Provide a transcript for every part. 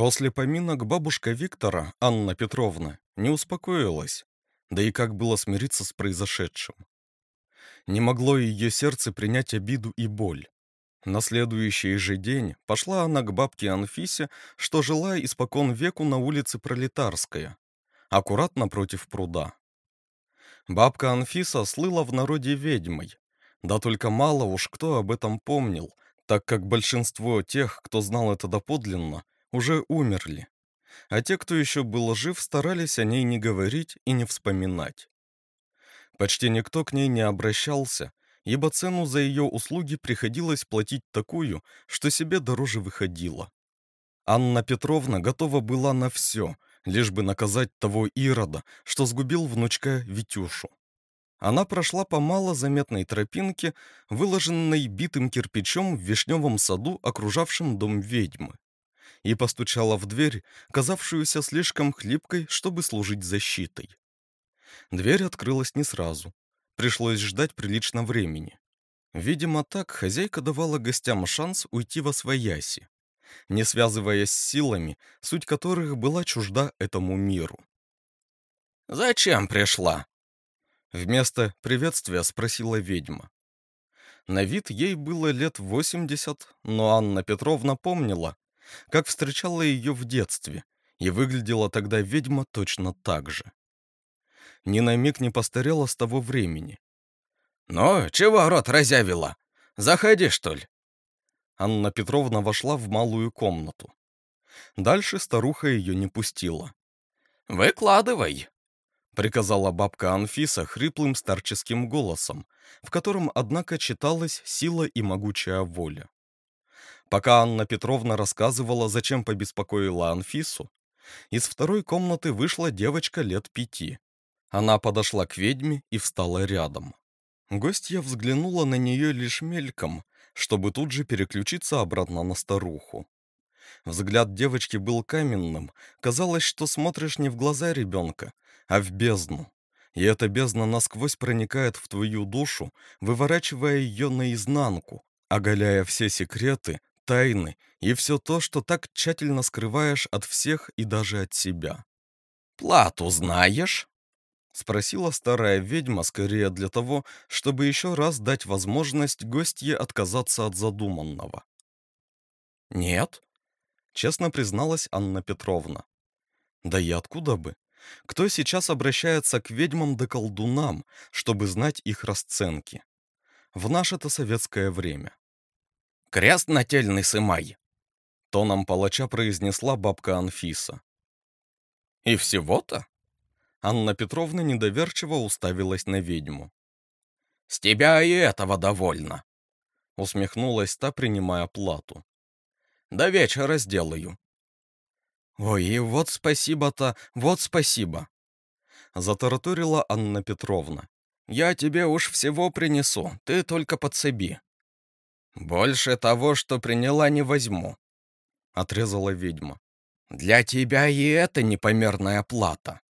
После поминок бабушка Виктора, Анна Петровна, не успокоилась, да и как было смириться с произошедшим. Не могло ее сердце принять обиду и боль. На следующий же день пошла она к бабке Анфисе, что жила испокон веку на улице Пролетарская, аккуратно против пруда. Бабка Анфиса слыла в народе ведьмой, да только мало уж кто об этом помнил, так как большинство тех, кто знал это доподлинно, уже умерли. А те, кто еще был жив, старались о ней не говорить и не вспоминать. Почти никто к ней не обращался, ибо цену за ее услуги приходилось платить такую, что себе дороже выходило. Анна Петровна готова была на все, лишь бы наказать того Ирода, что сгубил внучка Витюшу. Она прошла по малозаметной тропинке, выложенной битым кирпичом в вишневом саду, окружавшем дом ведьмы, и постучала в дверь, казавшуюся слишком хлипкой, чтобы служить защитой. Дверь открылась не сразу. Пришлось ждать прилично времени. Видимо, так хозяйка давала гостям шанс уйти во свояси, не связываясь с силами, суть которых была чужда этому миру. «Зачем пришла?» Вместо приветствия спросила ведьма. На вид ей было лет восемьдесят, но Анна Петровна помнила, как встречала ее в детстве, и выглядела тогда ведьма точно так же ни на миг не постарела с того времени. «Ну, чего рот разявила? Заходи, что ли?» Анна Петровна вошла в малую комнату. Дальше старуха ее не пустила. «Выкладывай», — приказала бабка Анфиса хриплым старческим голосом, в котором, однако, читалась сила и могучая воля. Пока Анна Петровна рассказывала, зачем побеспокоила Анфису, из второй комнаты вышла девочка лет пяти. Она подошла к ведьме и встала рядом. Гостья взглянула на нее лишь мельком, чтобы тут же переключиться обратно на старуху. Взгляд девочки был каменным, казалось, что смотришь не в глаза ребенка, а в бездну. И эта бездна насквозь проникает в твою душу, выворачивая ее наизнанку, оголяя все секреты, тайны и все то, что так тщательно скрываешь от всех и даже от себя. «Плату знаешь?» — спросила старая ведьма скорее для того, чтобы еще раз дать возможность гостье отказаться от задуманного. «Нет», — честно призналась Анна Петровна. «Да и откуда бы? Кто сейчас обращается к ведьмам да колдунам, чтобы знать их расценки? В наше-то советское время». «Крест нательный сымай», — тоном палача произнесла бабка Анфиса. «И всего-то?» Анна Петровна недоверчиво уставилась на ведьму. «С тебя и этого довольно!» Усмехнулась та, принимая плату. «До вечера сделаю». «Ой, и вот спасибо-то, вот спасибо!» Затараторила Анна Петровна. «Я тебе уж всего принесу, ты только подсоби». «Больше того, что приняла, не возьму», — отрезала ведьма. «Для тебя и это непомерная плата».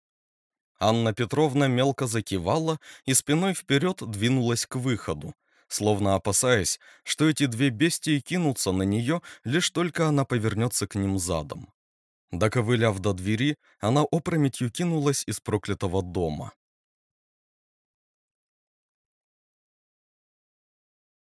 Анна Петровна мелко закивала и спиной вперед двинулась к выходу, словно опасаясь, что эти две бестии кинутся на нее, лишь только она повернется к ним задом. Доковыляв до двери, она опрометью кинулась из проклятого дома.